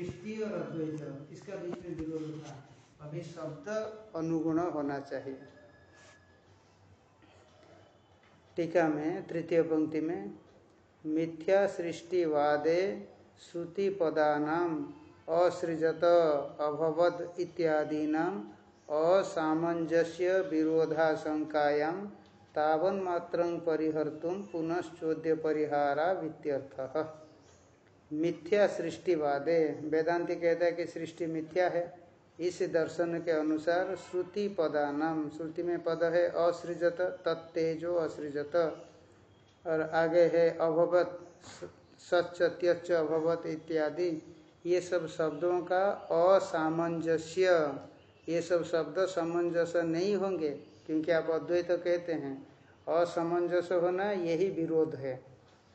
सृष्टि और अद्वैत, इसका बीच में विरोध था। अभी शब्द अनुगुण होना चाहिए। टीका में, तृतीय पंक्ति में, मिथ्या सृष्टिवादे श्रुति पदानाम असृजत अभवद इत्यादीना असामंजस्य विरोधाशंकायाम तावन मात्र परिहर्तुम पुनश्चोद्य परिहारा वित्यर्थ मिथ्या सृष्टिवादे। वेदांति कहता है कि सृष्टि मिथ्या है। इस दर्शन के अनुसार श्रुति पदानाम। श्रुति में पद है असृजत, तत्तेजो असृजत। और आगे है अभवत सच त्यच अभवत इत्यादि। ये सब शब्दों का असामंजस्य। ये सब शब्द सामंजस्य नहीं होंगे, क्योंकि आप अद्वैत तो कहते हैं। असमंजस्य होना यही विरोध है।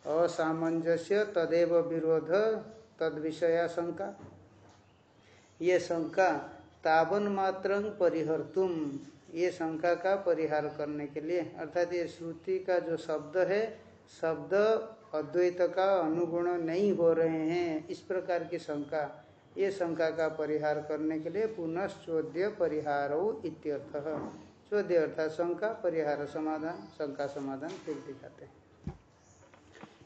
असामंजस्य तदेव विरोध तद विषया शंका। ये शंका तावन मात्र परिहर्तुम ये शंका का परिहार करने के लिए। अर्थात ये श्रुति का जो शब्द है, शब्द अद्वैत का अनुगुण नहीं हो रहे हैं, इस प्रकार की शंका। ये शंका का परिहार करने के लिए पुनः चौद्य परिहार इत्यर्थ। चौद्य अर्थात शंका, परिहार समाधान, शंका समाधान, फिर दिखाते हैं।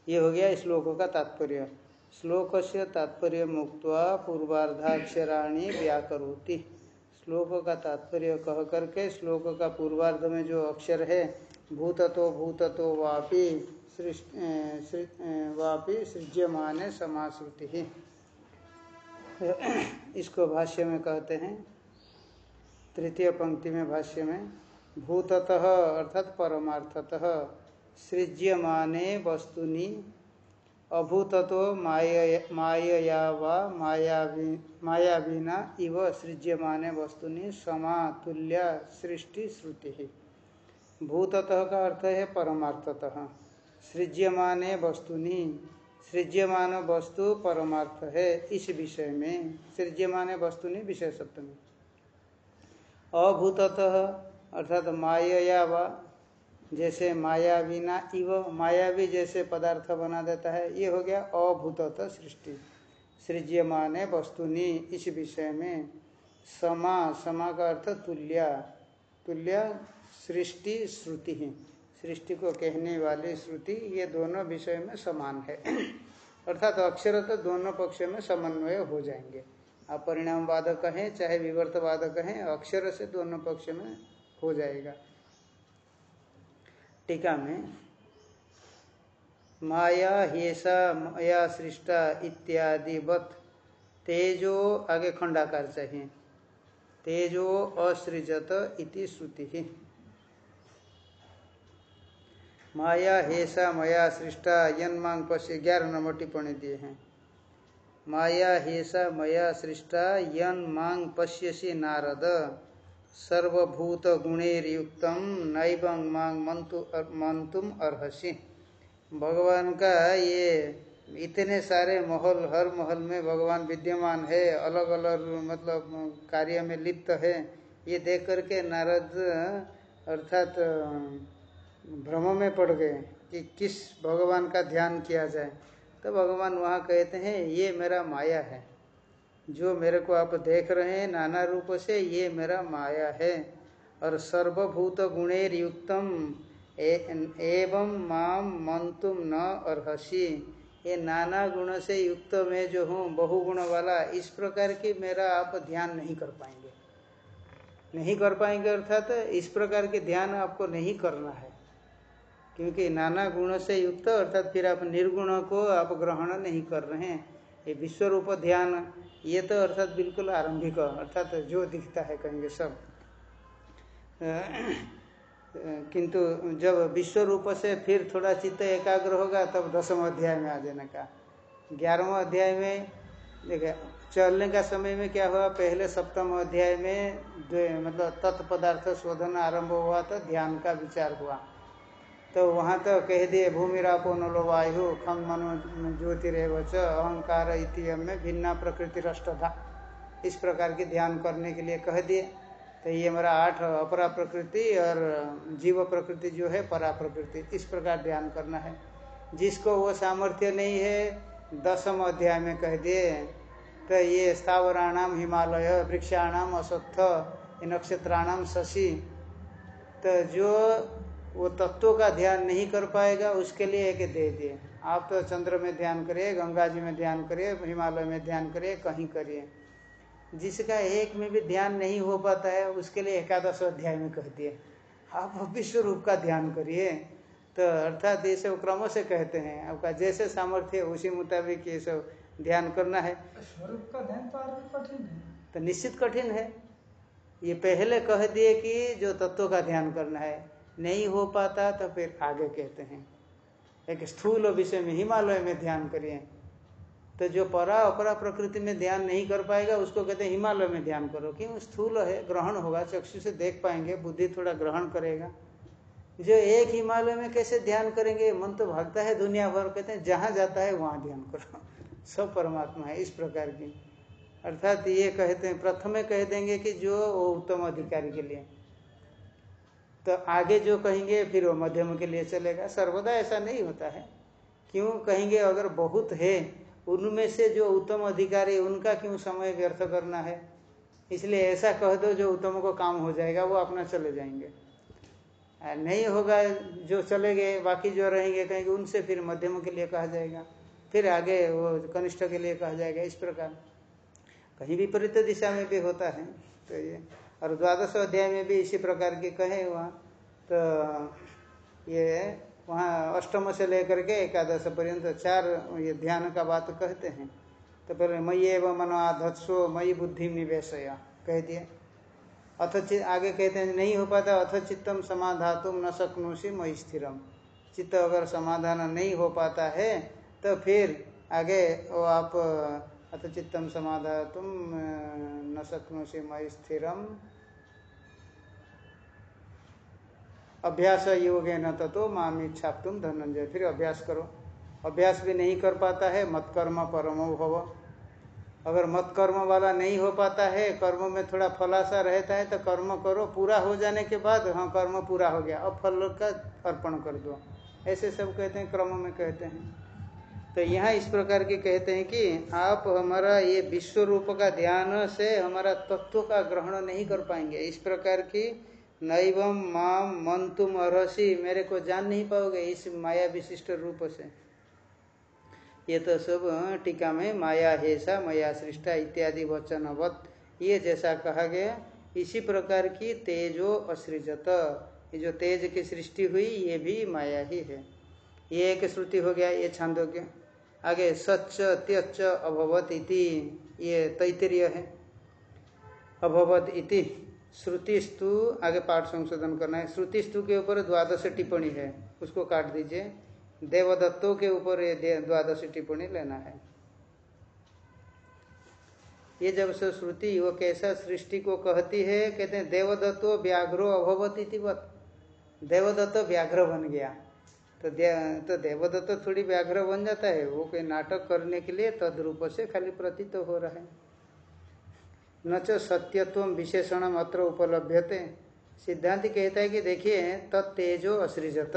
ये हो गया श्लोकों का तात्पर्य। श्लोक से तात्पर्य मुक्त पूर्वार्धाक्षराणी व्याकरोति। श्लोक का तात्पर्य कह करके श्लोक का पूर्वार्ध में जो अक्षर है, भूततो भूततो वापि वापि सृज्यमान समाश्रुति। इसको भाष्य में कहते हैं, तृतीय पंक्ति में भाष्य में, भूततः अर्थात परमार्थतः सृज्यमाने वस्तुनि अभूततो मायया व मायावीना इव सृज्यमाने वस्तुनि समातुल्य सृष्टि श्रुति। भूततः का अर्थ है परमार्थतः। सृज्यमाने वस्तुनि, सृज्यमान वस्तु परमार्थ है इस विषय में, सृज्यमाने वस्तुनि विषय सप्तमी। अभूततः, अर्थात मायया व जैसे मायावीना इव, मायावी जैसे पदार्थ बना देता है, ये हो गया अभूतत सृष्टि। सृज्यमान वस्तुनि, इस विषय में समा समा का अर्थ तुल्या। तुल्या सृष्टि, श्रुति ही। सृष्टि को कहने वाली श्रुति, ये दोनों विषय में समान है। अर्थात तो अक्षर तो दोनों पक्ष में समन्वय हो जाएँगे। आप परिणामवाद कहें चाहे विवर्तवाद कहें अक्षर से दोनों पक्ष में हो जाएगा। टीका में, माया, हेसा, मया, सृष्टा इत्यादि वत, तेजो, आगे खंडाकार चाहिए। तेजो, असृजत इति श्रुति। माया, हेसा, मया, सृष्टा, यन मांग पश्य ग्यारह नंबर टिप्पणी दिए हैं। माया, हेसा, मया, सृष्टा, यन मांग पश्यसी नारद। सर्वभूत गुणेरयुक्त नैव मांग मंतु मंतुम अर्सी भगवान का ये इतने सारे महल, हर महल में भगवान विद्यमान है अलग अलग मतलब कार्य में लिप्त है, ये देख करके नारद अर्थात, भ्रम में पड़ गए कि किस भगवान का ध्यान किया जाए। तो भगवान वहाँ कहते हैं, ये मेरा माया है। जो मेरे को आप देख रहे हैं, नाना रूप से ये मेरा माया है। और सर्वभूत गुणेर युक्तम एवं माम मंतुम न और हसी ये नाना गुण से युक्त मैं जो हूँ, बहुगुण वाला, इस प्रकार की मेरा आप ध्यान नहीं कर पाएँगे। नहीं कर पाएँगे अर्थात इस प्रकार के ध्यान आपको नहीं करना है। क्योंकि नाना गुण से युक्त, अर्थात फिर आप निर्गुण को आप ग्रहण नहीं कर रहे हैं। ये विश्व रूप ध्यान, ये तो अर्थात बिल्कुल आरंभिक, अर्थात जो दिखता है कहेंगे सब। किंतु जब विश्व रूप से फिर थोड़ा चित्त एकाग्र होगा, तब दसम अध्याय में आ जाने का। ग्यारहवा अध्याय में देखिए चलने का समय में क्या हुआ? पहले सप्तम अध्याय में मतलब तत्पदार्थ शोधन आरंभ हुआ तो ध्यान का विचार हुआ। तो वहाँ तो कह दिए, भूमि रापो नलो वायु खम मनो ज्योतिरव च अहंकार इतिम में भिन्ना प्रकृति था इस प्रकार की ध्यान करने के लिए कह दिए। तो ये मेरा आठ अपरा प्रकृति और जीव प्रकृति जो है, परा प्रकृति, इस प्रकार ध्यान करना है। जिसको वो सामर्थ्य नहीं है, दसम अध्याय में कह दिए तो ये स्थावराणाम हिमालय, वृक्षाणाम अश्वत्थ नक्षत्राणाम शशि। तो जो वो तत्वों का ध्यान नहीं कर पाएगा उसके लिए एक दे दिए। आप तो चंद्र में ध्यान करिए गंगा जी में ध्यान करिए हिमालय में ध्यान करिए कहीं करिए। जिसका एक में भी ध्यान नहीं हो पाता है उसके लिए एकादश अध्याय में कह दिए। आप विश्व रूप का ध्यान करिए। तो अर्थात ये सब क्रम से कहते हैं। आपका जैसे सामर्थ्य उसी मुताबिक ये सब ध्यान करना है। स्वरूप का ध्यान तो कठिन है। तो निश्चित कठिन है। ये पहले कह दिए कि जो तत्व का ध्यान करना है नहीं हो पाता तो फिर आगे कहते हैं। एक स्थूल विषय में, हिमालय में ध्यान करिए। तो जो परा अपरा प्रकृति में ध्यान नहीं कर पाएगा, उसको कहते हैं हिमालय में ध्यान करो। क्यों? स्थूल है, ग्रहण होगा, चक्षु से देख पाएँगे, बुद्धि थोड़ा ग्रहण करेगा। जो एक हिमालय में कैसे ध्यान करेंगे? मन तो भागता है दुनिया भर, कहते हैं जहाँ जाता है वहाँ ध्यान करो। सब परमात्मा है इस प्रकार की। अर्थात ये कहते हैं, प्रथम कह देंगे कि जो उत्तम अधिकारी के लिए। तो आगे जो कहेंगे, फिर वो मध्यम के लिए चलेगा। सर्वदा ऐसा नहीं होता है। क्यों कहेंगे, अगर बहुत है, उनमें से जो उत्तम अधिकारी, उनका क्यों समय व्यर्थ करना है? इसलिए ऐसा कह दो, जो उत्तम को काम हो जाएगा, वो अपना चले जाएँगे। नहीं होगा, जो चले गए, बाकी जो रहेंगे, कहेंगे, उनसे फिर मध्यम के लिए कहा जाएगा। फिर आगे वो कनिष्ठ के लिए कहा जाएगा, इस प्रकार। कहीं विपरीत दिशा में भी होता है तो ये। और द्वादश अध्याय में भी इसी प्रकार के कहे वहाँ तो ये वहाँ अष्टम से लेकर के एकादश पर्यंत चार ये ध्यान का बात कहते हैं। तो पहले मई एवं मनो आधत्सो मई बुद्धि निवेश कह दिए अथ आगे कहते हैं, नहीं हो पाता, अथ चित्तम समाधातुम न सकनोसी मई स्थिरम। चित्त अगर समाधान नहीं हो पाता है तो फिर आगे वो आप अथ चित्तम समाधातुम न सकनोसी मई स्थिरम। अभ्यास योग न तो माम इच्छा तुम धनंजय फिर अभ्यास करो। अभ्यास भी नहीं कर पाता है, मत कर्म परमो भव। अगर मत कर्म वाला नहीं हो पाता है, कर्म में थोड़ा फलासा रहता है तो कर्म करो। पूरा हो जाने के बाद हाँ कर्म पूरा हो गया। अब फल का अर्पण कर दो। ऐसे सब कहते हैं, क्रम में कहते हैं। तो यहाँ इस प्रकार के कहते हैं कि आप हमारा ये विश्व रूप का ध्यान से हमारा तत्व का ग्रहण नहीं कर पाएँगे। इस प्रकार की नैवम माम मन तुम मेरे को जान नहीं पाओगे इस माया विशिष्ट रूप से। ये तो सब टीका में माया हेसा, माया सृष्टा इत्यादि वचनवत, ये जैसा कहा गया, इसी प्रकार की तेजो असृजत। ये जो तेज की सृष्टि हुई, ये भी माया ही है। ये एक श्रुति हो गया, ये छांदोग्य। आगे सच त्यच अभवत इति ये तैतरीय है। अभवत इति श्रुतिस्तु, आगे पाठ संशोधन करना है। श्रुतिस्तु के ऊपर द्वादश टिप्पणी है, उसको काट दीजिए। देवदत्तों के ऊपर ये द्वादश टिप्पणी लेना है। ये जब से श्रुति, वो कैसा सृष्टि को कहती है, कहते हैं, देवदत्तो व्याघ्रो अभवत इति वत। देवदत्त व्याघ्र बन गया। तो तो देवदत्त तो थोड़ी व्याघ्र बन जाता है। वो कोई नाटक करने के लिए तद्रूप से खाली प्रतीत तो हो रहा है। न च सत्यत्व विशेषण अत्र उपलभ्यते। सिद्धांत कहता है कि देखिए, तत्तेजो असृजत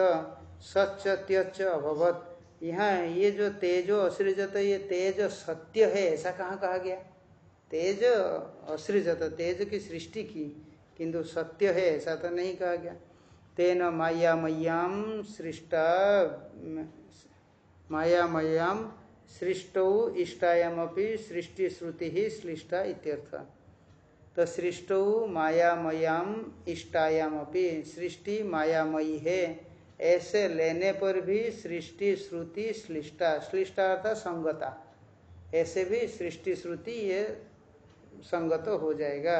सच त्यच अभवत। यहाँ ये जो तेजो असृजत, ये तेज सत्य है, ऐसा कहाँ कहा गया? तेज असृजत, तेज की सृष्टि की, किंतु सत्य है, ऐसा तो नहीं कहा गया। तेन माया मैयाम सृष्टा माया मैयाम सृष्टौ इष्टायामपि सृष्टि श्रुति ही श्लिष्टा इत्यर्थ। तो सृष्टौ मायामयाम इष्टायामपि सृष्टि मायामयी है। ऐसे लेने पर भी सृष्टि श्रुति श्लिष्टा श्लिष्टा अर्थात संगता। ऐसे भी सृष्टि श्रुति ये संगत हो जाएगा।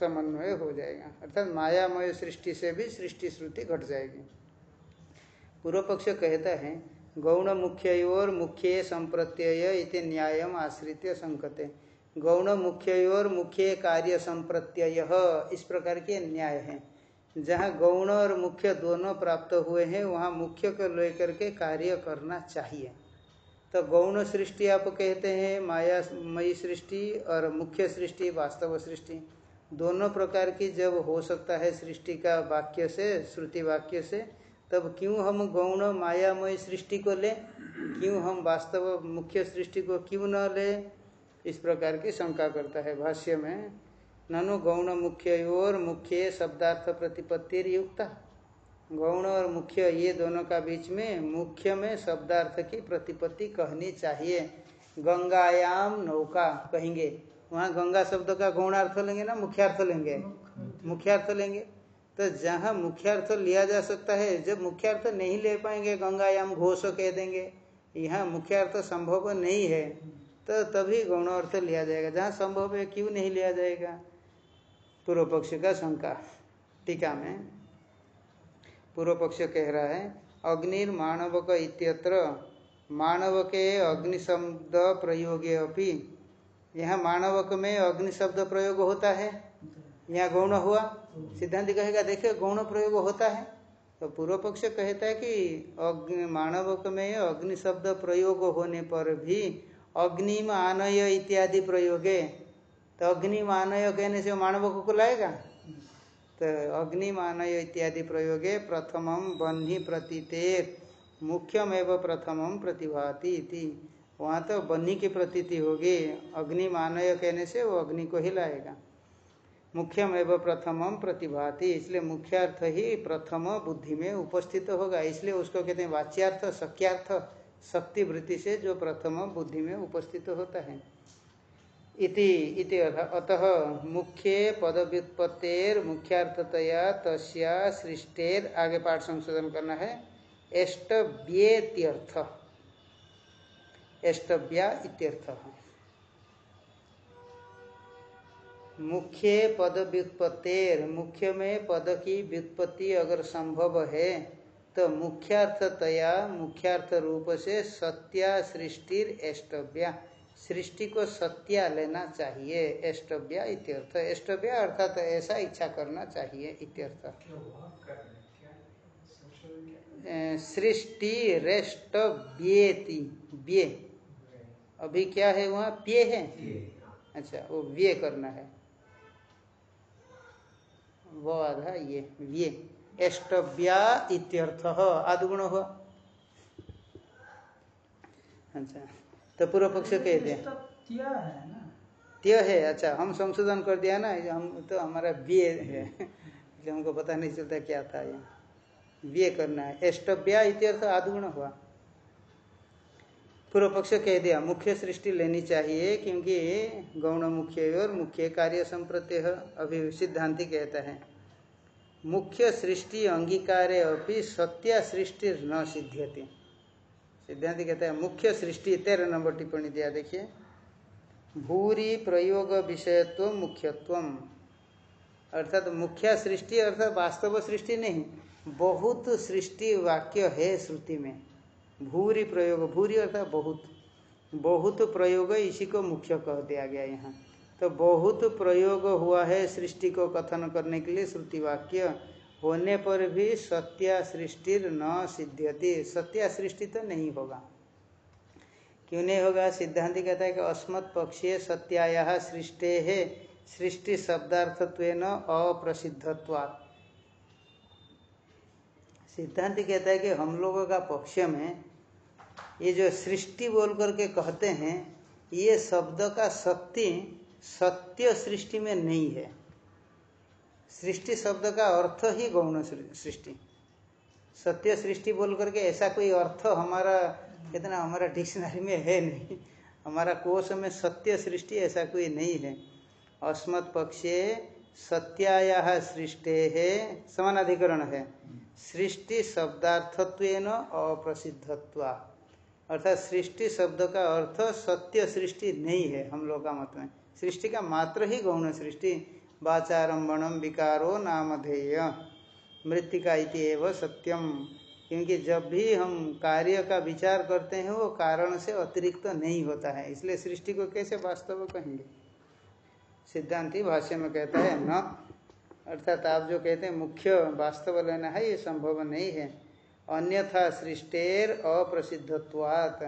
समन्वय हो जाएगा। अर्थात मायामय सृष्टि से भी सृष्टि श्रुति घट जाएगी। पूर्व पक्ष कहता है, गौण मुख्योर मुख्य संप्रत्यय इति न्याय आश्रित संकते। गौण मुख्योर मुख्य कार्य संप्रत्यय इस प्रकार के न्याय है। जहाँ गौण और मुख्य दोनों प्राप्त हुए हैं, वहाँ मुख्य को लेकर के कार्य करना चाहिए। तो गौण सृष्टि आप कहते हैं, माया मई सृष्टि और मुख्य सृष्टि वास्तव सृष्टि। दोनों प्रकार की जब हो सकता है सृष्टि का वाक्य से, श्रुति वाक्य से, तब क्यों हम गौण मायामय सृष्टि को लें? क्यों हम वास्तव मुख्य सृष्टि को क्यों न ले? इस प्रकार की शंका करता है भाष्य में। ननु गौण मुख्य और मुख्य शब्दार्थ प्रतिपत्ति युक्ता। गौण और मुख्य ये दोनों का बीच में, मुख्य में शब्दार्थ की प्रतिपत्ति कहनी चाहिए। गंगायाम नौका कहेंगे। वहाँ गंगा शब्द का गौणार्थ लेंगे ना, मुख्यार्थ लेंगे। मुख्यार्थ लेंगे। तो जहाँ मुख्यार्थ लिया जा सकता है, जब मुख्यार्थ नहीं ले पाएँगे गंगा गंगायाम घोष कह देंगे। यहाँ मुख्यार्थ संभव नहीं है तो तभी गौण अर्थ लिया जाएगा। जहाँ संभव है, क्यों नहीं लिया जाएगा? पूर्व पक्ष का शंका। टीका में पूर्व पक्ष कह रहा है, अग्निर्माणवक इत्यत्र मानव के अग्नि शब्द प्रयोगे अपनी यहाँ मानवक में अग्नि शब्द प्रयोग होता है। यहाँ गौण हुआ। सिद्धांत कहेगा देखिए गौण प्रयोग होता है। तो पूर्व पक्ष कहता है कि अग्नि मानवक में अग्नि शब्द प्रयोग होने पर भी अग्नि आनय इत्यादि प्रयोगे। तो अग्नि मानय कहने से मानवक को लाएगा? तो अग्नि मानय इत्यादि प्रयोगे प्रथमम बन्ही प्रतीतेर मुख्यम एवं प्रथमम प्रतिभाति वहाँ तो बन्ही की प्रतीति होगी। अग्नि मानय कहने से वो अग्नि को ही लाएगा मुख्यम एवं प्रथमम प्रतिभाति, इसलिए मुख्यार्थ ही प्रथम बुद्धि में उपस्थित होगा। इसलिए उसको कहते हैं वाच्यार्थ शक्यार्थ शक्ति वृत्ति से जो प्रथम बुद्धि में उपस्थित होता है। इति इति अतः मुख्य पद व्युत्पत्तेर मुख्यार्थतया तस्या सृष्टेर, आगे पाठ संशोधन करना है। एष्टव्येत्यर्थ। एष्टव्या इत्यर्थ मुख्य पद व्युत्पत्तेर मुख्य में पद की व्युत्पत्ति अगर संभव है तो मुख्यार्थतया मुख्यार्थ रूप से सत्या सृष्टिर एष्टव्या सृष्टि को सत्या लेना चाहिए एष्टव्या इत्यर्थ एष्टव्या अर्थात ऐसा इच्छा करना चाहिए इत्यर्थ सृष्टि रेष्ट व्येति व्ये अभी क्या है वहाँ? प्ये है? अच्छा वो व्ये करना है। वो आधा ये व्ये एष्टव्या इत्यर्थ। आदगुण हो अच्छा तो पूर्व पक्ष कह दिया। त्य है अच्छा हम संशोधन कर दिया ना हम तो हमारा व्य है। इसलिए हमको पता नहीं चलता क्या था ये। व्यय करना है। एष्टव्या इत्यर्थ आदगुण हुआ। पूर्व पक्ष कह दिया, मुख्य सृष्टि लेनी चाहिए क्योंकि गौण मुख्य और मुख्य कार्य संप्रत्य अभी सिद्धांति कहता है। मुख्य सृष्टि अंगीकार अभी सत्या सृष्टि न सिद्ध्यति। सिद्धांति कहता है, मुख्य सृष्टि तेरह नंबर टिप्पणी दिया, देखिए। भूरी प्रयोग विषयत्व मुख्यत्व अर्थात तो मुख्य सृष्टि अर्थात वास्तव सृष्टि नहीं, बहुत सृष्टि वाक्य है श्रुति में। भूरी प्रयोग, भूरी अर्थात बहुत। बहुत प्रयोग इसी को मुख्य कह दिया गया यहाँ। तो बहुत प्रयोग हुआ है सृष्टि को कथन करने के लिए श्रुति वाक्य होने पर भी सत्या सृष्टि न सिद्ध्यति। सत्या सृष्टि तो नहीं होगा। क्यों नहीं होगा? सिद्धांत कहता है कि अस्मत् पक्षीय सत्याया सृष्टि। है सृष्टि शब्दार्थत्व अप्रसिद्धत्वात्। सिद्धांत कहता है कि हम लोगों का पक्ष में ये जो सृष्टि बोल करके कहते हैं, ये शब्द का शक्ति सत्य सृष्टि में नहीं है। सृष्टि शब्द का अर्थ ही गौण सृष्टि। सत्य सृष्टि बोल करके ऐसा कोई अर्थ हमारा कितना हमारा डिक्शनरी में है नहीं। हमारा कोश में सत्य सृष्टि ऐसा कोई नहीं है। अस्मत् पक्षे सत्याया सृष्टि है, समानाधिकरण है। सृष्टि शब्दार्थत्व अप्रसिद्धत्वा। अर्थात सृष्टि शब्द का अर्थ सत्य सृष्टि नहीं है हम लोग का मत में। सृष्टि का मात्र ही गौण सृष्टि। वाचारंभम विकारो नामधेय। मृतिका एवं सत्यम। क्योंकि जब भी हम कार्य का विचार करते हैं, वो कारण से अतिरिक्त तो नहीं होता है। इसलिए सृष्टि को कैसे वास्तव कहेंगे? सिद्धांति भाष्य में कहता है, न। अर्थात आप जो कहते हैं, मुख्य वास्तव लेना है, ये संभव नहीं है। अन्यथा सृष्टेर अप्रसिद्धत्वात्।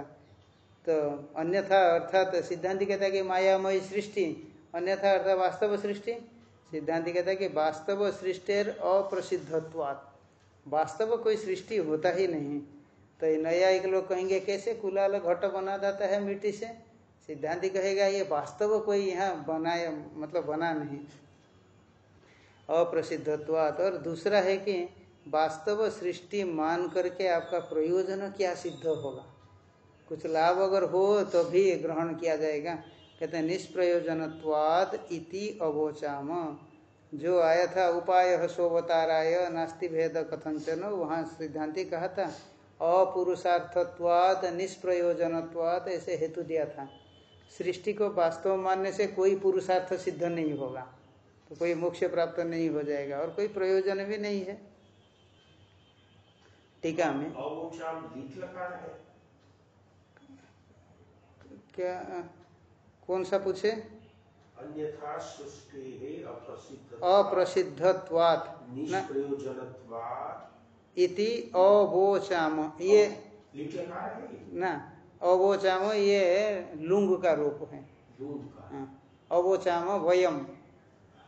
तो अन्यथा अर्थात सिद्धांति कहता है कि मायामयी सृष्टि, अन्यथा अर्थात वास्तव सृष्टि। सिद्धांति कहता है कि वास्तव सृष्टेर अप्रसिद्धत्वात्। वास्तव कोई सृष्टि होता ही नहीं। तो नया एक लोग कहेंगे, कैसे कुलाल घट बना जाता है मिट्टी से? सिद्धांति कहेगा, ये वास्तव कोई यहाँ बनाया मतलब बना नहीं। अप्रसिद्धत्वात। और दूसरा है कि वास्तव सृष्टि मान करके आपका प्रयोजन क्या सिद्ध होगा? कुछ लाभ अगर हो तो भी ग्रहण किया जाएगा। कहते हैं निष्प्रयोजनत्वाद इति अवोचाम। जो आया था, उपाय सोवताराय, नास्ति भेद कथंचन वहाँ सिद्धांति कहा था अपुरुषार्थत्वाद निष्प्रयोजनत्वाद ऐसे हेतु दिया था। सृष्टि को वास्तव मानने से कोई पुरुषार्थ सिद्ध नहीं होगा। तो कोई मोक्ष प्राप्त नहीं हो जाएगा और कोई प्रयोजन भी नहीं है। टीका में। क्या कौन सा पूछे? अन्यथा अप्रसिद्धत्वात्। इति अवोचाम। ये ना अवोचाम ये लुंग का रूप है। हाँ, अवोचाम वयम।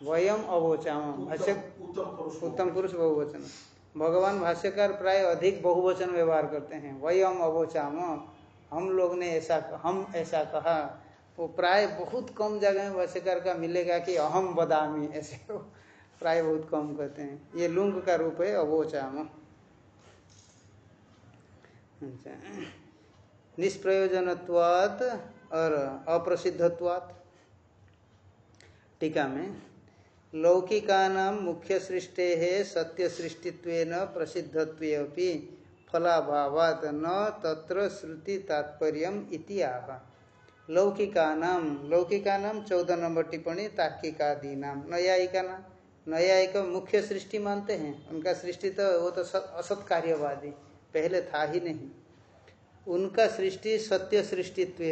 वयम अवोचाम। पुरुष उत्तम पुरुष बहुवचन। भगवान भाष्यकार प्राय अधिक बहुवचन व्यवहार करते हैं। वही हम अवोचाम। हम लोग ने ऐसा हम ऐसा कहा। वो प्राय बहुत कम जगह में भाष्यकार का मिलेगा कि अहम बदामी ऐसे प्राय बहुत कम कहते हैं। ये लुंग का रूप है, अवोचाम। अच्छा। निष्प्रयोजनत्वात् और अप्रसिद्धत्वात्। टीका में लौकिका मुख्य सृष्टे सत्य सृष्टित्वेन प्रसिद्धत्वे फलाभावात न तत्र श्रुति तात्पर्य इति आह। लौकिका नाम लौकिका नाम चौदह नंबर टिप्पणी तार्किकादि नाम नयायिका नाम नयायिक मुख्य सृष्टि मानते हैं। उनका सृष्टि तो वो तो असत कार्यवादी पहले था ही नहीं। उनका सृष्टि सत्य सृष्टित्व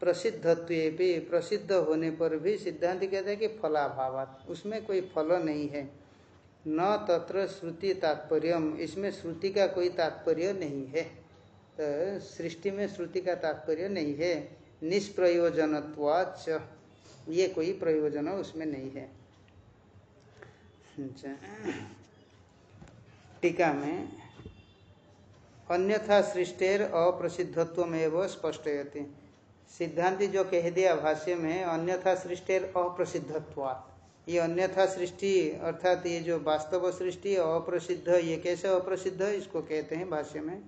प्रसिद्धत्व भी प्रसिद्ध होने पर भी सिद्धांत कहते हैं कि फलाभावात। उसमें कोई फल नहीं है। न तत्र श्रुति तात्पर्य इसमें श्रुति का कोई तात्पर्य नहीं है। तो सृष्टि में श्रुति का तात्पर्य नहीं है। निष्प्रयोजनत्वाच ये कोई प्रयोजन उसमें नहीं है। अच्छा। टीका में अन्यथा सृष्टेर में स्पष्टयति। सिद्धांति जो कह दिया भाष्य में, अन्यथा सृष्टि अप्रसिद्धत्वा ये अन्यथा सृष्टि, अर्थात ये जो वास्तव सृष्टि, अप्रसिद्ध, ये कैसे अप्रसिद्ध, इसको कहते हैं भाष्य में।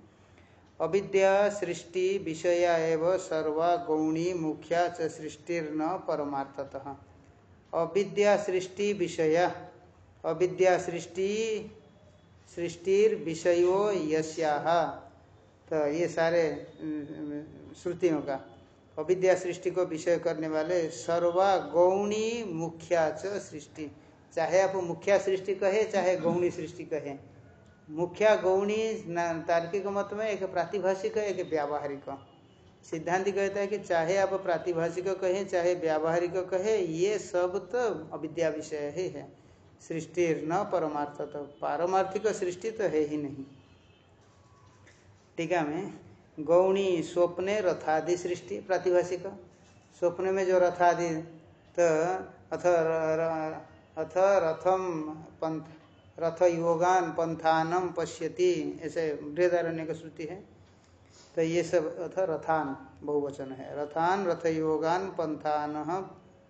अविद्या सृष्टि विषया एवं सर्वा गौणी मुख्या च सृष्टिर्न परमार्थतः। अविद्या सृष्टि विषया, अविद्या सृष्टि, सृष्टिर विषयो यस्याह तो ये सारे श्रुतियों का। अविद्या सृष्टि को विषय करने वाले सर्वा गौणी मुख्या च सृष्टि। चाहे आप मुख्या सृष्टि कहे, चाहे गौणी सृष्टि कहे। मुख्या गौणी तार्किक मत में, एक प्रातिभाषिक, एक व्यावहारिक। सिद्धांत कहता है कि चाहे आप प्रातिभाषिक कहें, चाहे व्यावहारिक कहे, ये सब तो अविद्या विषय ही है। सृष्टि न परमार्थ तो पारमार्थिक सृष्टि तो है ही नहीं। टीका में गौणी स्वप्ने रथादि सृष्टि, प्रातिभाषिक। स्वप्न में जो रथादि तो अथ अथ रथम पंथ, रथ योगान पंथानम पश्यति, ऐसे बृहदारण्य का श्रुति है। तो ये सब अथ रथान, बहुवचन है। रथान, रथ योगान पंथान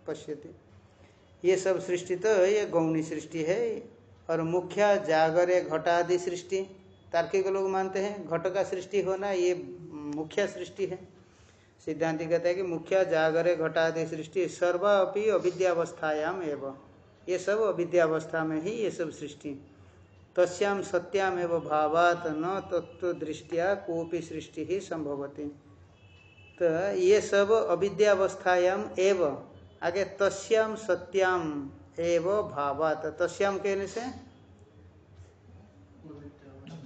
पश्यति। ये सब सृष्टि तो ये गौणी सृष्टि है, और मुख्य जागरे घटादि सृष्टि। तार्किक लोग मानते हैं, घट का सृष्टि होना ये मुख्य सृष्टि है। सिद्धांति कहते हैं कि मुख्य जागरे घटादि सृष्टि सर्वा अपनी अविद्यावस्थायाम एवं। ये सब अविद्यावस्था में ही ये सब सृष्टि। तस्याम सत्याम एवं भावात न तत्व दृष्टिया कोपी सृष्टि ही संभवती। तो ये सब अविद्यावस्थायाम एव। आगे तस्याम सत्याम एव भावात। तस्याम कहने से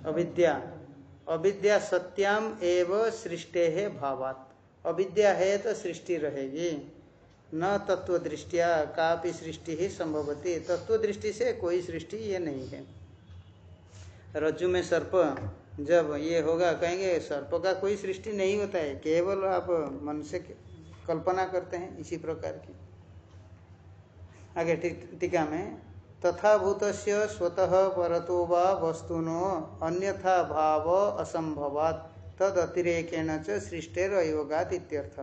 अविद्या। अविद्या सत्याम एव सृष्टि है भावात। अविद्या है तो सृष्टि रहेगी। न तत्व दृष्टिया का भी सृष्टि ही संभवती। तत्व दृष्टि से कोई सृष्टि ये नहीं है। रज्जु में सर्प, जब ये होगा, कहेंगे, सर्प का कोई सृष्टि नहीं होता है। केवल आप मन से कल्पना करते हैं इसी प्रकार की। आगे टीका में तथा भूत स्वतः परतो व वस्तुनो, अन्यथा भाव असंभवात तद च सृष्टेर अयोगात इत्यर्थ।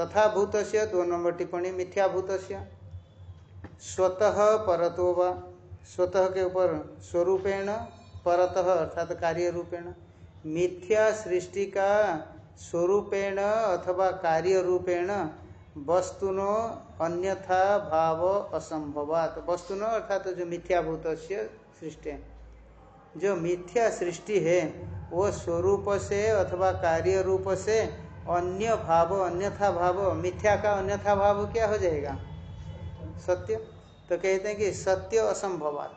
तथा भूत दो नंबर टिप्पणी मिथ्या भूत स्वतः परतो व, स्वतः के ऊपर स्वरूपेण, परतः अर्थात कार्य रूपेण मिथ्या सृष्टि का स्वरूपेण अथवा कार्य रूपेण वस्तुनो अन्यथा भाव असंभवात। वस्तुनो अर्थात तो जो मिथ्याभूत सृष्टि जो मिथ्या सृष्टि है, वो स्वरूप से अथवा कार्य रूप से अन्य भाव, अन्यथा भाव, मिथ्या का अन्यथा भाव क्या हो जाएगा? सत्य। तो कहते हैं कि सत्य असंभवात।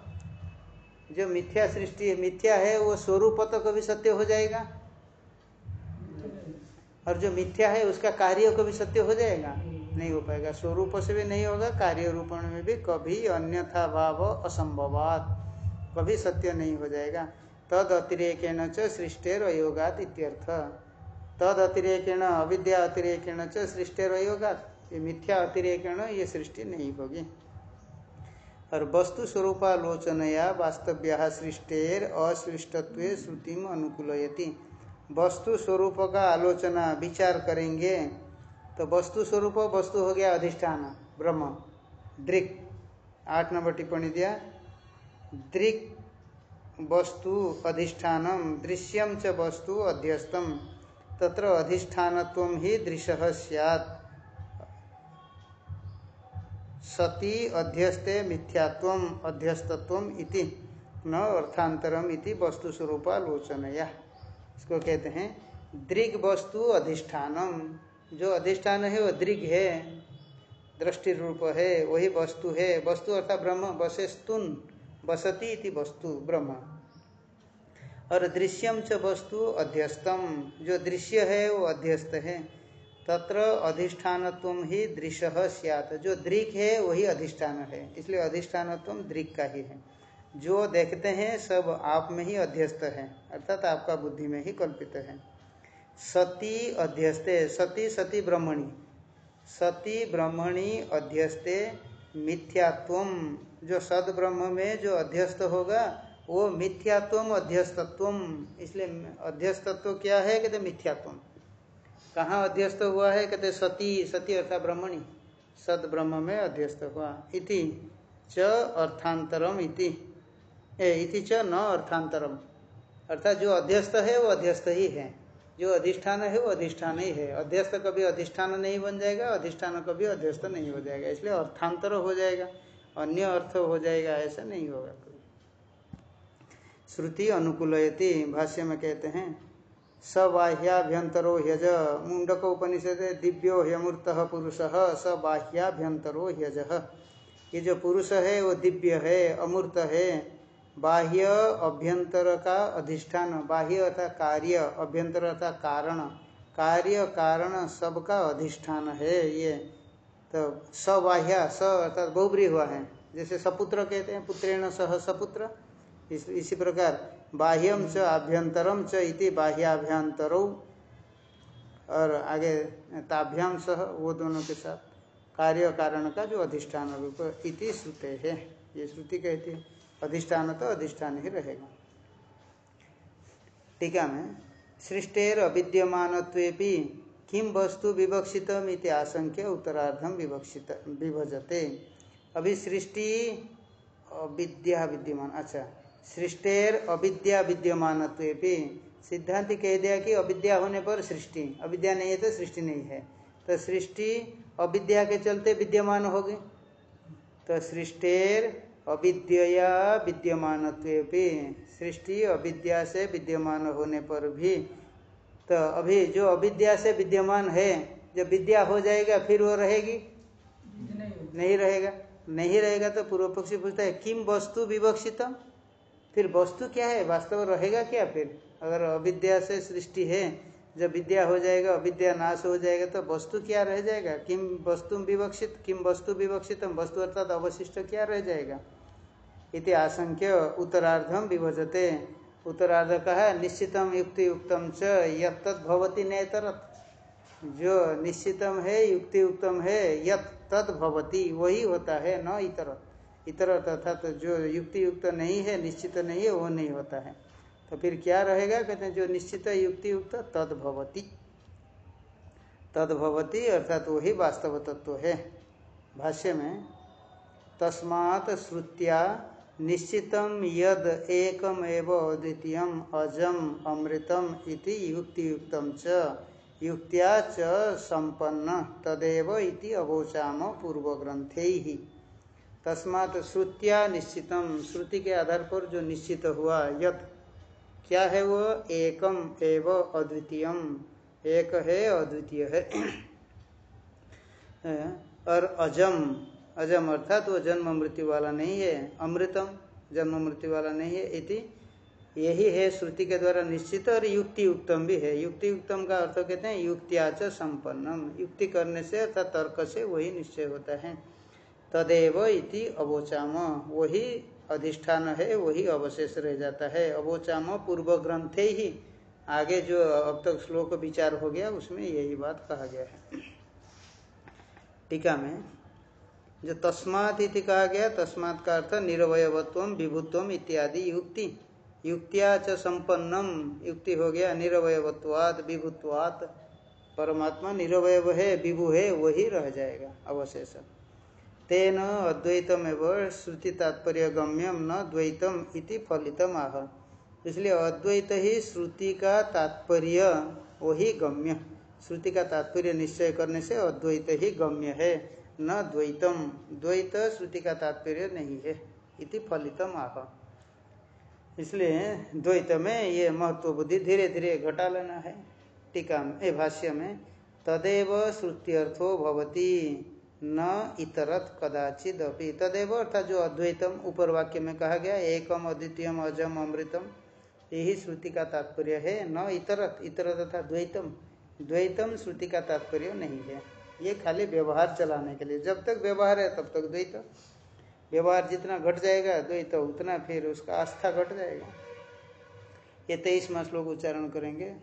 जो मिथ्या सृष्टि, मिथ्या है, वो स्वरूप तो कभी सत्य हो जाएगा? और जो मिथ्या है उसका कार्य कभी सत्य हो जाएगा? नहीं हो पाएगा। स्वरूप से भी नहीं होगा कार्य रूपण में भी कभी अन्यथा भाव असंभवात कभी सत्य नहीं हो जाएगा। तद अतिरेकेण च सृष्टेर अयोगात इत्यर्थ। तद अतिरेकेण अविद्या अतिरेकेण च सृष्टेर अयोगात। ये मिथ्या अतिरेकेण ये सृष्टि नहीं होगी। और वस्तु स्वरूपालोचनया वास्तव्या सृष्टेर असृष्टत्व श्रुतिम अनुकूलयति। वस्तु स्वरूप का आलोचना, विचार करेंगे तो वस्तु स्वरूप, वस्तु हो गया अधिष्ठान, ब्रह्म। दृक् आठ नंबर टिप्पणी दिया। दृक् वस्तु अधिष्ठान दृश्यम च वस्तु, अध्यस्तम। तत्र अधिष्ठानत्व ही दृश्य सैत् सती, अध्यस्ते, मिथ्यात्व अध्यस्तत्व इति न अर्थांतरम इति वस्तु इसको कहते हैं दृग वस्तु अधिष्ठानम। जो अधिष्ठान है, वो दृग है, दृष्टि रूप है, वही वस्तु है। वस्तु अर्थात ब्रह्म वसेस्तुन बसती इति वस्तु, ब्रह्म। और दृश्यम च वस्तु अध्यस्तम। जो दृश्य है, वो अध्यस्त है। तत्र अधिष्ठानत्व ही दृश्य सियात। जो दृक है, वही अधिष्ठान है। इसलिए अधिष्ठानत्व दृक का ही है। जो देखते हैं, सब आप में ही अध्यस्त है, अर्थात आपका बुद्धि में ही कल्पित है। सती अध्यस्ते, सती सती ब्रह्मणी। सती ब्रह्मणी अध्यस्ते मिथ्यात्व जो सद ब्रह्म में जो अध्यस्त होगा, वो मिथ्यात्व अध्यस्तत्व इसलिए अध्यस्तत्व क्या है? कहते मिथ्यात्व कहाँ अध्यस्त हुआ है? कहते सती सती अर्थात ब्रह्मणी। सद ब्रह्म में अध्यस्त हुआ। इति च अर्थांतरम इति। इति च न अर्थांतरम। अर्थात जो अध्यस्त है, वो अध्यस्त ही है। जो अधिष्ठान है, वो अधिष्ठान ही है। अध्यस्त कभी अधिष्ठान नहीं बन जाएगा, अधिष्ठान कभी अध्यस्त नहीं हो जाएगा। इसलिए अर्थांतर हो जाएगा, अन्य अर्थ हो जाएगा, ऐसा नहीं होगा कोई। श्रुति अनुकूलयति, भाष्य में कहते हैं, सबाह्याभ्यंतरो ह्यज, मुंडक उपनिषद, दिव्यो ह्यमूर्त पुरुष, सबाह्याभ्यंतरो ह्यज। ये जो पुरुष है, वो दिव्य है, अमूर्त है बाह्य अभ्यंतर का अधिष्ठान बाह्य अर्थात कार्य अभ्यंतर अर्थात कारण। कार्य कारण सबका अधिष्ठान है ये। तो सबाह्य स अर्थात बहुब्री हुआ है। जैसे सपुत्र कहते हैं पुत्रेण सह सपुत्र। इस, इसी प्रकार बाह्यम च आभ्यंतरम च इति और आगे ताभ्याम सह वो दोनों के साथ। कार्य कारण का जो अधिष्ठान इति श्रुते है। ये श्रुति कहती है। अधिष्ठान तो अधिष्ठान ही रहेगा। टीका में? सृष्टेर अविद्यमान किम वस्तु विवक्षित इति आशंक्य उत्तरार्धम विवक्षित, विभजते। अभी सृष्टि अविद्या विद्यमान अच्छा। सृष्टेर अविद्या विद्यमान सिद्धांत कह दिया कि अविद्या होने पर सृष्टि, अविद्या नहीं है तो सृष्टि नहीं है। तो सृष्टि अविद्या के चलते विद्यमान होगी। तो सृष्टेर अविद्या विद्यमान भी सृष्टि अविद्या से विद्यमान होने पर भी। तो अभी जो अविद्या से विद्यमान है, जब विद्या हो जाएगा, फिर वो रहेगी? नहीं रहेगा। नहीं रहेगा तो पूर्व पक्षी पूछता है किम वस्तु विवक्षित फिर वस्तु क्या है? वास्तव रहेगा क्या फिर? अगर अविद्या से सृष्टि है जब विद्या हो जाएगा, अविद्या नाश हो जाएगा तो वस्तु क्या रह जाएगा? किम वस्तु विवक्षित, किम वस्तु विवक्षित वस्तु अर्थात अवशिष्ट क्या रह जाएगा? इति आशंक्य उत्तरार्धम विभजते। उत्तरार्ध का है निश्चितम युक्ति युक्तम च, यत भवती नेतरत। जो निश्चितम है, युक्ति युक्तम है, यत तद भवती, वही होता है, न इतर इतर अर्थात जो युक्ति युक्त नहीं है, निश्चित नहीं है, वो नहीं होता है। तो फिर क्या रहेगा? कहते हैं, जो निश्चित युक्ति युक्त तद भवती। तदभवती अर्थात वही वास्तव तत्व है। भाष्य में, तस्मात् श्रुत्या निश्चितम यद एकम एव अजम अमृतम इति युक्ति युक्तम च। युक्त्या च संपन्न तदेव इति अवोचाम पूर्व ग्रंथे ही तस्मात् श्रुत्या निश्चितम। श्रुति के आधार पर जो निश्चित हुआ यत क्या है वो? एकम एव अद्वितीयम। एक है, अद्वितीय है। और अजम। अजम अर्थात वो जन्म मृत्यु वाला नहीं है। अमृतम जन्म मृत्यु वाला नहीं है इति। यही है श्रुति के द्वारा निश्चित और युक्ति युक्तम भी है। युक्ति युक्तम का अर्थ कहते हैं युक्तियाच संपन्नम। युक्ति करने से अर्थात तर्क से वही निश्चय होता है। तदेव इति अवोचाम। वही अधिष्ठान है, वही अवशेष रह जाता है। अवोचाम पूर्व ग्रंथे ही आगे जो अब तक श्लोक विचार हो गया, उसमें यही बात कहा गया है। टीका में जो तस्मात इति कहा गया, तस्मात का अर्थ निरवयत्व विभुत्व इत्यादि युक्ति। युक्तिया च संपन्नम, युक्ति हो गया निरवयत्वाद विभुत्वात। परमात्मा निरवय है, विभु है, वही रह जाएगा, अवशेष। तेन अद्वैतम एवं श्रुति तात्पर्य गम्यम न द्वैतम इति फलितम आह इसलिए अद्वैत ही श्रुति का तात्पर्य वही गम्य। श्रुति का तात्पर्य निश्चय करने से अद्वैत ही गम्य है, न द्वैतम। द्वैत श्रुति का तात्पर्य नहीं है, इति फलितम आह इसलिए द्वैत में ये महत्व बुद्धि धीरे धीरे घटा लेना है। टीका में भाष्य में, तदेव श्रुत्यर्थो भवती। न इतरत कदाचित अपि। तदेव अर्थात जो अद्वैतम ऊपर वाक्य में कहा गया, एकम, अद्वितीयम, अजम, अमृतम, यही श्रुति का तात्पर्य है। न इतरत इतरत तथा द्वैतम। द्वैतम श्रुति का तात्पर्य नहीं है। ये खाली व्यवहार चलाने के लिए। जब तक व्यवहार है, तब तक द्वैत। व्यवहार जितना घट जाएगा, द्वैत उतना फिर उसका आस्था घट जाएगा। ये तेईसवा श्लोक उच्चारण करेंगे।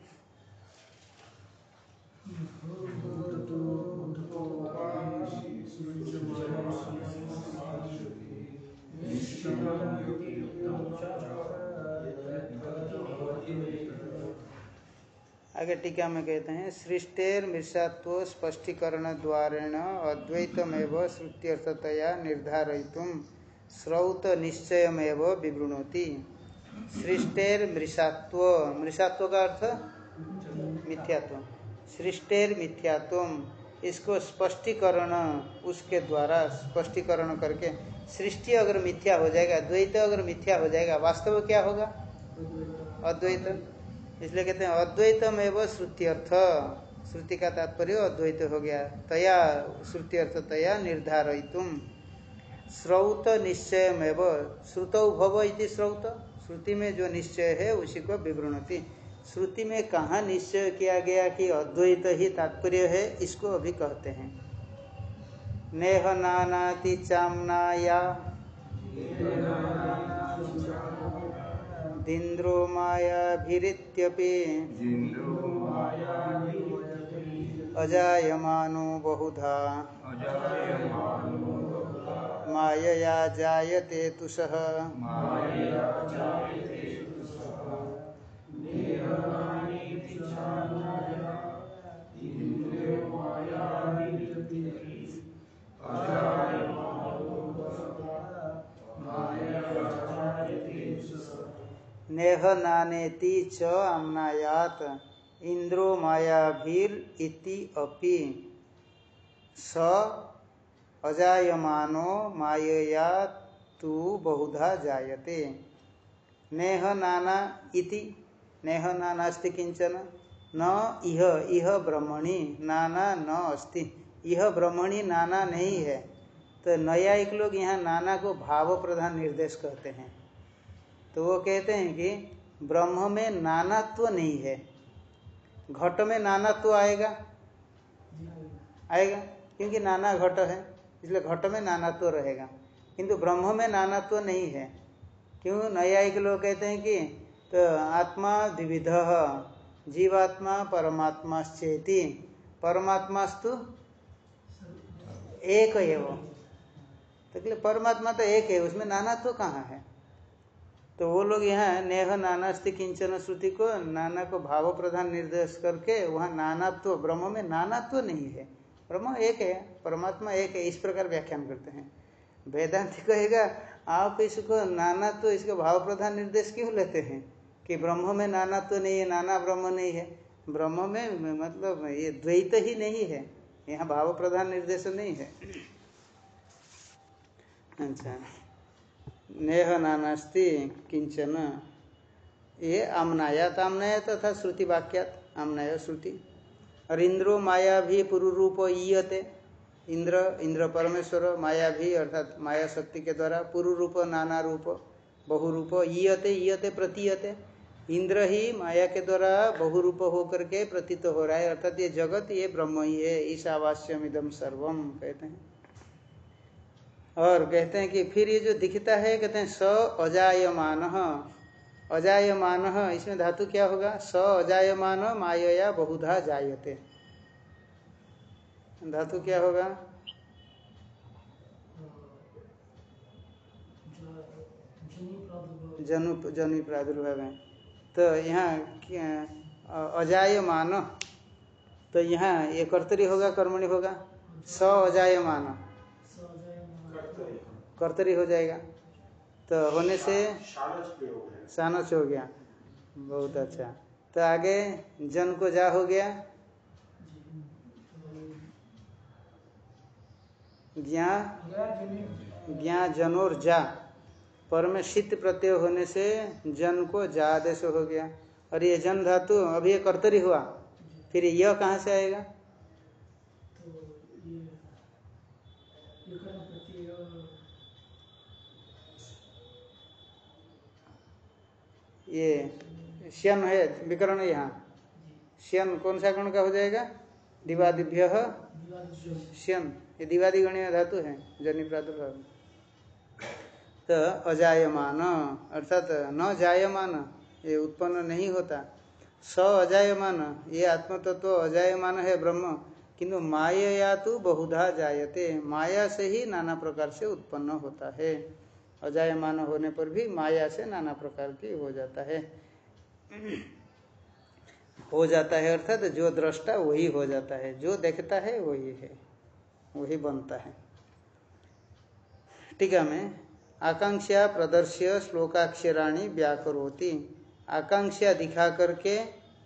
आगे टीका में कहते हैं, सृष्टेर मृषात्व स्पष्टीकरण द्वारेण अद्वैतमेव श्रुत्यर्थतया निर्धारयितुम श्रौत निश्चयमेव विवृणोति सृष्टेर मृषात्व मृषात्व का अर्थ? मिथ्यात्व। सृष्टेर मिथ्यात्व इसको स्पष्टीकरण, उसके द्वारा स्पष्टीकरण करके, सृष्टि अगर मिथ्या हो जाएगा द्वैत अगर मिथ्या हो जाएगा, वास्तव क्या होगा? अद्वैत। इसलिए कहते हैं अद्वैतम एवं श्रुत्यर्थ। श्रुति का तात्पर्य अद्वैत हो गया। तया, श्रुत्यर्थ तया निर्धारितुम श्रौत निश्चय श्रुत भव इति श्रौत। श्रुति में जो निश्चय है, उसी को विवृणती। श्रुति में कहाँ निश्चय किया गया कि अद्वैत ही तात्पर्य है, इसको अभी कहते हैं। नेह नानाति चामनाया। दिन्द्रो मायाभिरित्यपि अजायमानो बहुधा। मायया जायते तुषः। नेह नानेति च आमनायात इंद्रो मायाभीर इति अपि। स अजायमानो मायया तु बहुधा जायते। नेह नाना इति। नेह नानास्ति किंचन न इह इह ब्रह्मणि, नाना न अस्ति। यह ब्रह्मणि, नाना नहीं है। तो न्यायिक लोग यहाँ नाना को भाव प्रधान निर्देश करते हैं। तो वो कहते हैं कि ब्रह्म में नानात्व नहीं है। घट में नानात्व आएगा? आएगा, क्योंकि नाना घट है, इसलिए घट में नानात्व रहेगा। किंतु ब्रह्म में नानात्व नहीं है। क्यों? न्यायिक लोग कहते हैं कि तो आत्मा द्विविध, जीवात्मा परमात्मा चेती परमात्मास्तु एक है वो तो परमात्मा तो एक है, उसमें नानात्व कहाँ है? तो वो लोग यहाँ नेह नानास्ति किंचन श्रुति को नाना को भाव प्रधान निर्देश करके वहाँ नानात्व, ब्रह्म में नानात्व नहीं है। ब्रह्म एक है, परमात्मा एक है, इस प्रकार व्याख्यान करते हैं। वेदांति कहेगा, आप इसको नानात्व, इसको भाव प्रधान निर्देश क्यों लेते हैं? कि ब्रह्म में नानात्व नहीं है, नाना ब्रह्म नहीं है। ब्रह्म में मतलब ये द्वैत ही नहीं है। यहाँ भाव प्रधान निर्देश नहीं है। अच्छा। नेह नानास्ति किंचन ये आमनाया आमनाया तथा श्रुति वाक्यात आमनाय श्रुति। और इंद्रो माया भी पुरु रूप ईयते। इंद्र इंद्र परमेश्वर माया भी अर्थात माया शक्ति के द्वारा पुरु रूप नाना रूप बहुरूप ईयते ईयते, प्रतीयते। इंद्र ही माया के द्वारा बहुरूप होकर के प्रतीत हो रहा है। अर्थात ये जगत, ये ब्रह्म ही है ईशावास्यम इदम सर्वम कहते हैं। और कहते हैं कि फिर ये जो दिखता है, कहते हैं स अजायमान अजायमान, इसमें धातु क्या होगा? स अजायमान माया बहुधा जायते। धातु क्या होगा? जनु जनु प्रादुर्भाव है। तो यहाँ, अजायमान तो यहाँ ये कर्तरी होगा, कर्मणि होगा। स अजायमान। कर्तरी हो जाएगा। तो होने से सानस हो गया। बहुत अच्छा। तो आगे जन को जा हो गया। ज्ञा ज्ञा जनोर जा। पर में शीत प्रत्यय होने से जन को जा आदेश हो गया। और ये जन धातु अभी ये कर्तरी हुआ। फिर यह कहाँ से आएगा तो ये विकर्ण प्रत्यय ये श्यन है, विकरण यहाँ। श्यन कौन सा गण का हो जाएगा? दिवादिभ्य श्यन, ये दिवादि गणीय धातु है जनि प्रादुर्भाव तो अजायमान, अर्थात न जायमान, ये उत्पन्न नहीं होता। स अजायमान, ये आत्म तत्व अजायमान है, ब्रह्म। किंतु माया तो बहुधा जायते, माया से ही नाना प्रकार से उत्पन्न होता है। अजायमान होने पर भी माया से नाना प्रकार की हो जाता है। हो जाता है अर्थात जो दृष्टा वही हो जाता है, जो देखता है वही है, वही बनता है। टीका में, आकांक्षा प्रदर्श्य श्लोकाक्षराणी व्याकरोति। आकांक्षा दिखा करके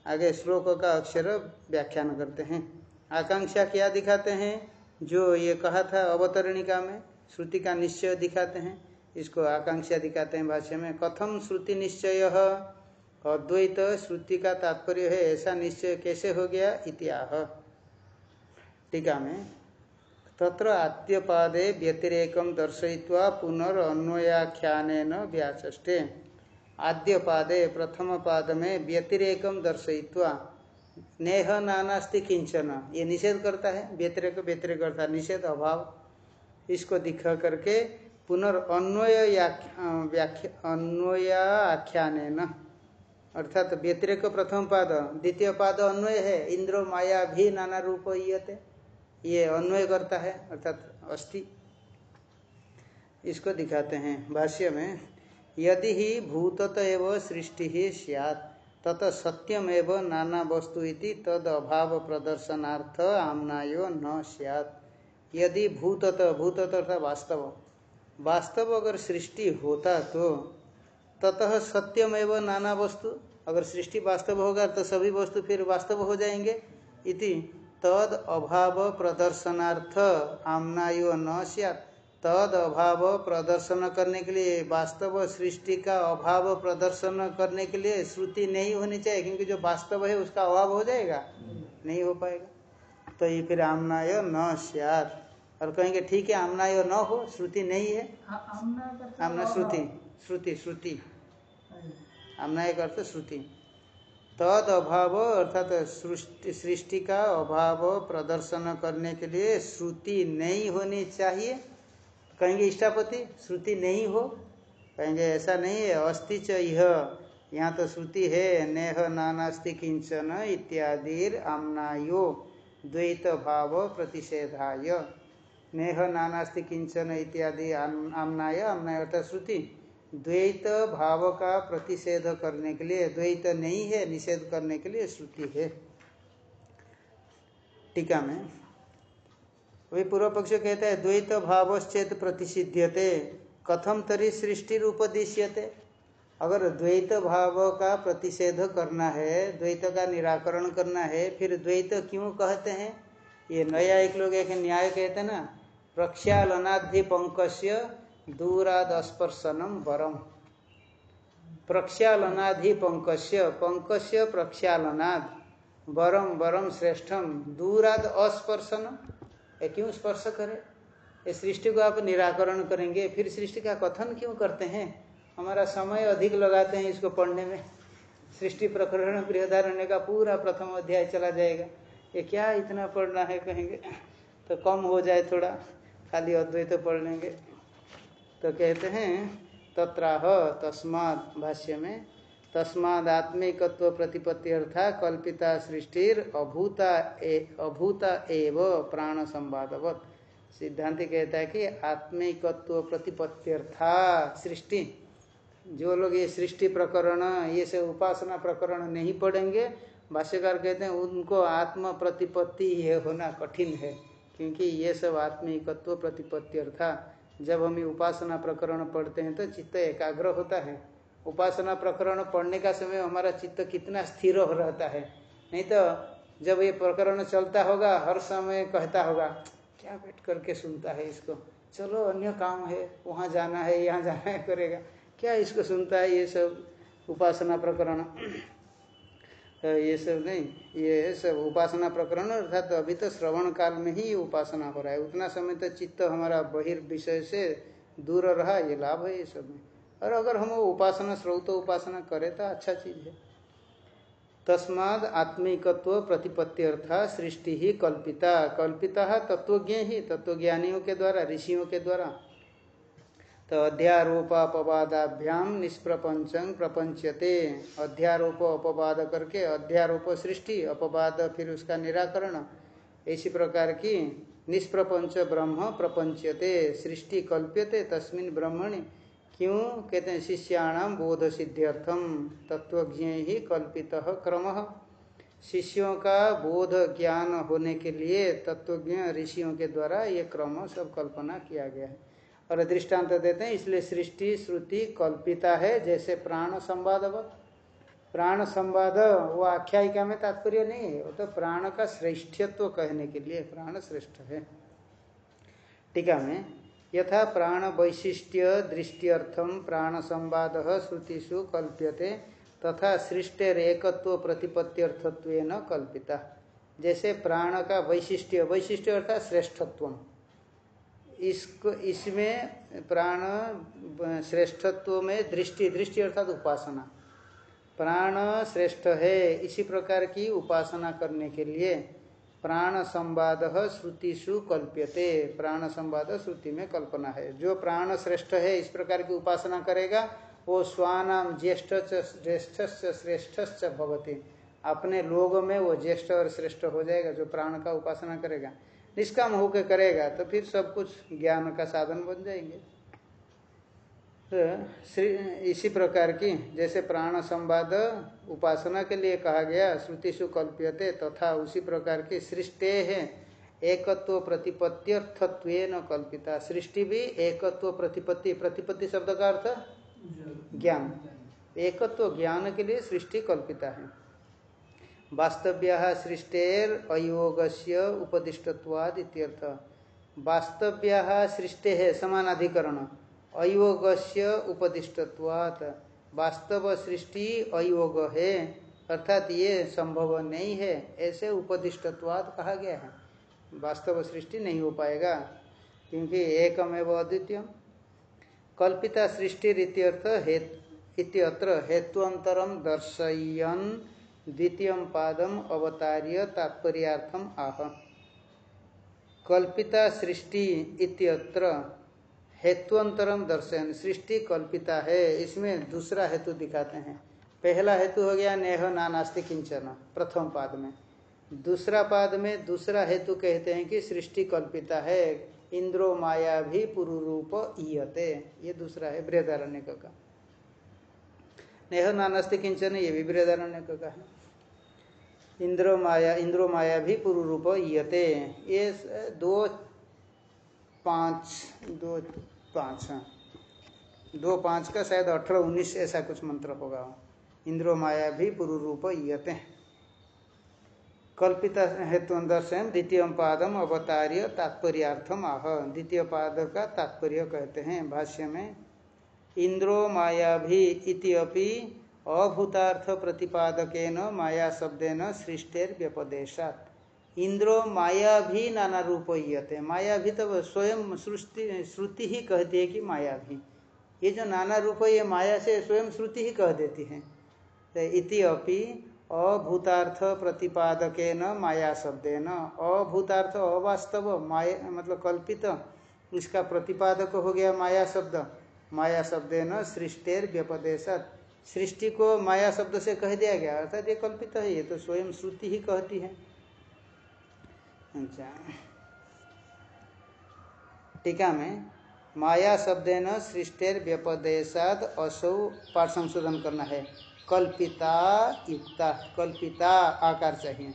आगे श्लोक का अक्षर व्याख्यान करते हैं। आकांक्षा क्या दिखाते हैं? जो ये कहा था अवतरणिका में, श्रुति का निश्चय दिखाते हैं। इसको आकांक्षा दिखाते हैं भाष्य में। कथम श्रुति निश्चय, अद्वैत श्रुति का तात्पर्य है, ऐसा निश्चय कैसे हो गया? इतिहाह टीका में, तत्र आद्यपादे व्यतिरेकम दर्शयित्वा पुनरन्वयाख्यान व्याचष्टे आद्यपादे प्रथम पाद में व्यतिरेकम दर्शयित्वा। नेह नानास्ति किंचन ये निषेध करता है? व्यतिरेक व्यतिरेक करता निषेध, अभाव। इसको दिखा करके पुनर्न्वय व्याख्या अन्वय आख्यान अर्थात तो व्यतिरेक प्रथम पाद द्वितीय पाद अन्वय है, इंद्र माया भी नाना रूप ये अन्वय करता है, अर्थात अस्थि। इसको दिखाते हैं भाष्य में। यदि ही भूतत एव सृष्टि ही सियात, तत सत्यमेव नाना वस्तु इति तद अभाव प्रदर्शनार्थ आमनायो न सियात। यदि भूतत भूतत अर्थात वास्तव। वास्तव अगर सृष्टि होता तो ततः सत्यमेव नाना वस्तु। अगर सृष्टि वास्तव होगा तो सभी वस्तु फिर वास्तव हो जाएँगे। इति तद अभाव प्रदर्शनार्थ आमनायो न सियात। तद अभाव प्रदर्शन करने के लिए, वास्तव सृष्टि का अभाव प्रदर्शन करने के लिए श्रुति नहीं होनी चाहिए, क्योंकि जो वास्तव है उसका अभाव हो जाएगा, नहीं हो पाएगा। तो ये फिर आमनाय न सियात। और कहेंगे ठीक है आमनाय न हो श्रुति नहीं है। आमना श्रुति श्रुति श्रुति। आमनाय का अर्थ श्रुति। तद अभाव अर्थात सृष्टि सृष्टि का अभाव प्रदर्शन करने के लिए श्रुति नहीं होनी चाहिए। कहेंगे इष्टापति श्रुति नहीं हो। कहेंगे ऐसा नहीं है अस्ति च यह यहाँ तो श्रुति है नेह नानास्ति किंचन इत्यादि आमनायो द्वैत भाव प्रतिषेधाय। नेह नानास्ति किंचन इत्यादि आमनाय आमनाय अर्थात श्रुति। द्वैत भाव का प्रतिषेध करने के लिए, द्वैत नहीं है, निषेध करने के लिए श्रुति है। टीका में। अभी पूर्व पक्ष कहता है, द्वैत भावश्चेत प्रतिषिध्यते, कथम तरी सृष्टि उपदेश्यते अगर द्वैत भाव का प्रतिषेध करना है, द्वैत का निराकरण करना है, फिर द्वैत क्यों कहते हैं? ये नया एक लोग एक न्याय कहते हैं ना प्रक्षालनाधि पंकस्य दूराद स्पर्शनम वरम। प्रक्षालनाधि पंकस्य पंकस्य प्रक्षालनाद। वरम वरम श्रेष्ठम दूराद अस्पर्शनम। ये क्यों स्पर्श करे? ये सृष्टि को आप निराकरण करेंगे, फिर सृष्टि का कथन क्यों करते हैं? हमारा समय अधिक लगाते हैं इसको पढ़ने में। सृष्टि प्रकरण बृहदारण्य का पूरा प्रथम अध्याय चला जाएगा। ये क्या इतना पढ़ना है कहेंगे? तो कम हो जाए थोड़ा। खाली अद्वैत पढ़ लेंगे। तो कहते हैं, तत्राह तस्माद भाष्य में, तस्माद आत्मिकत्व प्रतिपत्ति अर्था कल्पिता सृष्टिर अभूता ए, अभूता एव प्राण संवादवत सिद्धांति कहता है कि आत्मिकत्व प्रतिपत्त्यर्था सृष्टि। जो लोग ये सृष्टि प्रकरण, ये से उपासना प्रकरण नहीं पढ़ेंगे, भाष्यकार कहते हैं, उनको आत्म प्रतिपत्ति ये होना कठिन है। क्योंकि ये सब आत्मिकत्व प्रतिपत्त्यर्था जब हम उपासना प्रकरण पढ़ते हैं तो चित्त एकाग्र होता है। उपासना प्रकरण पढ़ने का समय हमारा चित्त कितना स्थिर हो रहता है। नहीं तो जब ये प्रकरण चलता होगा, हर समय कहता होगा, क्या बैठ करके सुनता है इसको? चलो अन्य काम है, वहाँ जाना है, यहाँ जाना है, करेगा। क्या इसको सुनता है ये सब उपासना प्रकरण? ये सब नहीं, ये सब उपासना प्रकरण, अर्थात तो अभी तो श्रवण काल में ही उपासना हो रहा है। उतना समय तो चित्त हमारा बहिर्विषय से दूर रहा, ये लाभ है ये सब में। और अगर हम उपासना स्रोत उपासना करें तो अच्छा चीज़ है। तस्माद आत्मिकत्व प्रतिपत्त्यर्था सृष्टि ही कल्पिता। कल्पिता तत्वज्ञ ही, तत्वज्ञानियों के द्वारा, ऋषियों के द्वारा। तो अध्यारोपापवादाभ्याम निष्प्रपंचंग प्रपंचते अध्यारोप अपवाद करके अध्यारोप सृष्टि अपवाद फिर उसका निराकरण। इसी प्रकार की निष्प्रपंच ब्रह्म प्रपंचते सृष्टि कल्प्यते तस्मिन ब्रह्मणि। क्यों? कहते हैं शिष्याणाम बोध सिद्ध्यर्थम तत्वज्ञ ही कल्पित क्रम। शिष्यों का बोध ज्ञान होने के लिए तत्वज्ञ ऋषियों के द्वारा ये क्रम सब कल्पना किया गया है। और दृष्टांत देते हैं, इसलिए सृष्टि, श्रुति, कल्पिता है, जैसे प्राण संवाद प्राण संवाद, वो आख्यायिका में तात्पर्य नहीं है, वो तो प्राण का श्रेष्ठत्व तो कहने के लिए प्राण श्रेष्ठ है। टीका में यथा प्राण वैशिष्ट्य दृष्टियर्थम प्राण संवाद, श्रुतिषु कल्प्यते, तथा सृष्टेर एकत्व प्रतिपत्त्यर्थत्व कल्पिता। जैसे प्राण का वैशिष्ट्य वैशिष्ट्य अर्थात श्रेष्ठत्व। इसको, इसमें प्राण श्रेष्ठत्व में दृष्टि दृष्टि अर्थात उपासना। प्राण श्रेष्ठ है, इसी प्रकार की उपासना करने के लिए प्राण संवाद श्रुतिषु कल्प्यते। प्राण संवाद श्रुति में कल्पना है। जो प्राण श्रेष्ठ है, इस प्रकार की उपासना करेगा, वो स्वानाम ज्येष्ठ ज्येष्ठ श्रेष्ठ भवती। अपने लोग में वो ज्येष्ठ और श्रेष्ठ हो जाएगा, जो प्राण का उपासना करेगा। निष्काम होकर करेगा तो फिर सब कुछ ज्ञान का साधन बन जाएँगे। तो इसी प्रकार की जैसे प्राण संवाद उपासना के लिए कहा गया श्रुतिषु कल्प्यते तथा तो उसी प्रकार की सृष्टि है एकत्व प्रतिपत्त्यर्थत्व न कल्पिता। सृष्टि भी एकत्व प्रतिपत्ति प्रतिपत्ति शब्द का अर्थ? ज्ञान। एकत्व ज्ञान के लिए सृष्टि कल्पिता है। वास्तव्य सृष्टेर अयोग से उपदिष्टवाद इत्यर्थ। वास्तव्य सृष्टि है समानाधिकरण अयोग से उपदिष्टत्वात। वास्तव सृष्टि अयोग है, अर्थात ये संभव नहीं है, ऐसे उपदिष्टवाद कहा गया है। वास्तव सृष्टि नहीं हो पाएगा, क्योंकि एकमेव अद्वितीय। कल्पिता सृष्टि इत्यर्थ इत्यत्र हेत्वंतरम दर्शयन द्वितीय पादम अवतार्य तात्पर्याथम आह। कल्पिता सृष्टि इत्यत्र हेतुअंतरम दर्शन सृष्टि, कल्पिता है, इसमें दूसरा हेतु दिखाते हैं। पहला हेतु हो गया नेह, नानास्ति किंचन प्रथम पाद में। दूसरा पाद में दूसरा हेतु कहते हैं कि सृष्टि, कल्पिता है, इंद्रो, माया भी पुरुरूप ईयते। ये दूसरा है बृहदारण्य का नेह, नानस्ति किंचन ये भी बृहदारण्य का कहा इंद्रो माया इंद्रो माया भी पूर्व रूप यते ये दो, पाँच दो, पाँच हाँ। दो, पाँच का शायद अठारह, उन्नीस ऐसा कुछ मंत्र होगा। इंद्रो माया भी पूर्व रूप यते कल्पित हेतु दर्शन, द्वितीय पादम अवतार्य तात्पर्याथम आह। द्वितीय पाद का तात्पर्य कहते हैं भाष्य में, इंद्रो माया भी इतिपि अभूतार्थ प्रतिपादक माया शब्देन सृष्टेर व्यपदेशात इंद्रो माया भी नाना रूप ईयते माया भी तो स्वयं सृष्टि, श्रुति ही कहती है कि माया भी ये जो नाना रूप ये माया से स्वयं श्रुति ही कह देती है। तो इति अपि अभूतार्थ प्रतिपादक माया शब्दे न अभूतार्थ अवास्तव, माया मतलब कल्पित। इसका प्रतिपादक हो गया माया शब्द माया शब्दे न सृष्टेर व्यपदेशत सृष्टि को माया शब्द से कह दिया गया, अर्थात ये कल्पित है, ये तो स्वयं श्रुति ही कहती है। अच्छा। टीका में, माया शब्द न सृष्टेर व्यपदेशाद असौ पाठ संशोधन करना है। कल्पिता युक्ता कल्पिता आकार चाहिए।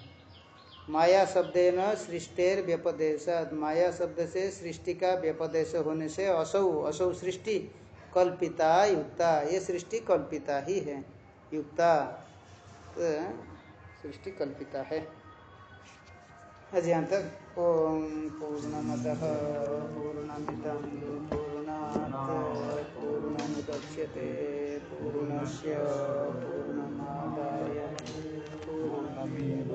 माया शब्देन सृष्टेर व्यपदेशाद माया शब्द से सृष्टि का व्यपदेश होने से असौ असौ सृष्टि कल्पिता, युक्ता। ये सृष्टि कल्पिता ही है। युक्ता तो सृष्टि कल्पिता है। अजय तक ओम पूर्णमद पूर्णमित पूर्णा दक्ष्यते पूर्णश पूर्णमादाय पूर्णमेव।